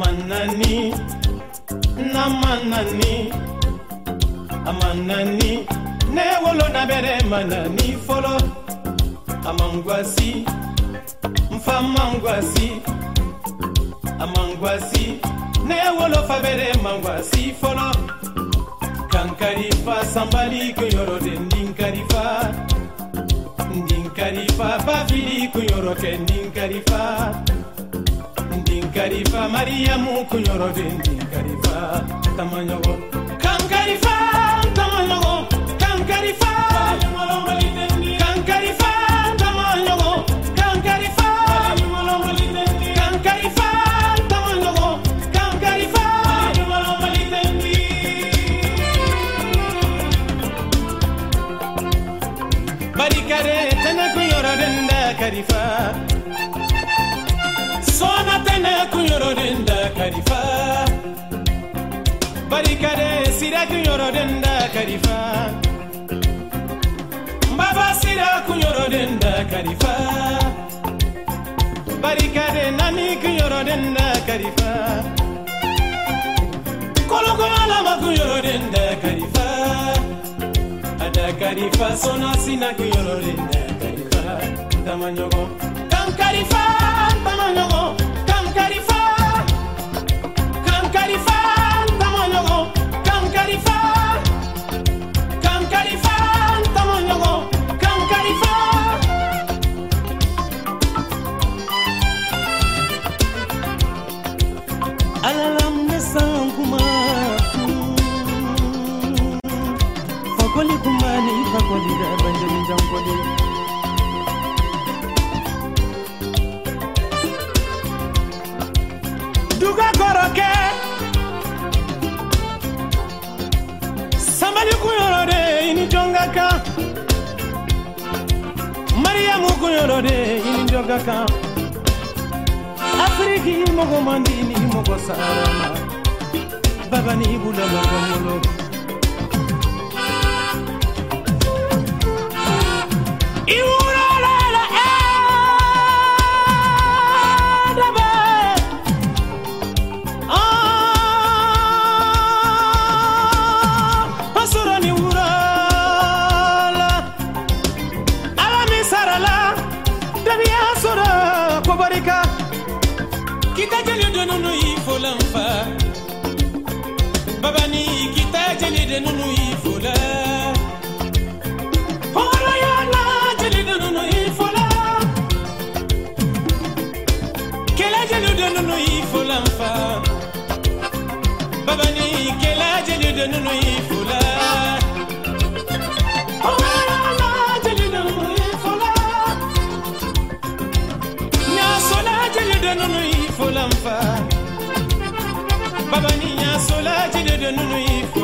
amanani namanani amanani ne wolo na bere manani folo amangwasi mfa mangwasi amangwasi ne wolo fa bere mangwasi folo kankarifa sambali kunyoro de ndinkarifa ndinkarifa bafili kunyoro ke ndinkarifa ndinkarifa mariamu kunyoro de ndinkarifa tamanyogo kankarifa tamanyogo kankarifa kankarifa tamanyogo kankarifa kankarifa tamanyogo kankarifa barikare tana kunyoro denda karifa sona tana kunyoro denda karifa. Barikare sira kunyoro denda karifa. Mbaba sira kunyoro denda karifa. Barikare nani kunyoro denda karifa. Kolokolo kunyoro denda karifa. Ada karifa sona sina kunyoro denda karifa. Tamanyogo alalam ne sankuma fakoli kumani fakoli da banjami jankoli duga koroke. Sambali kuyoro de ini jonga kan mariamu kuyoro de ini jonga kan afiriki mogo mandi mɔgɔ sarama babani i bula mɔgɔ bolo Jeli ifolamfa. Babani kita jeli donunu ifola. Horo yana jeli donunu ifola. Kela jeli donunu ifolamfa. Babani kela jeli donunu ifola. Horo jeli donunu ifolamfa. Babani nyasola jeli donunu ifola.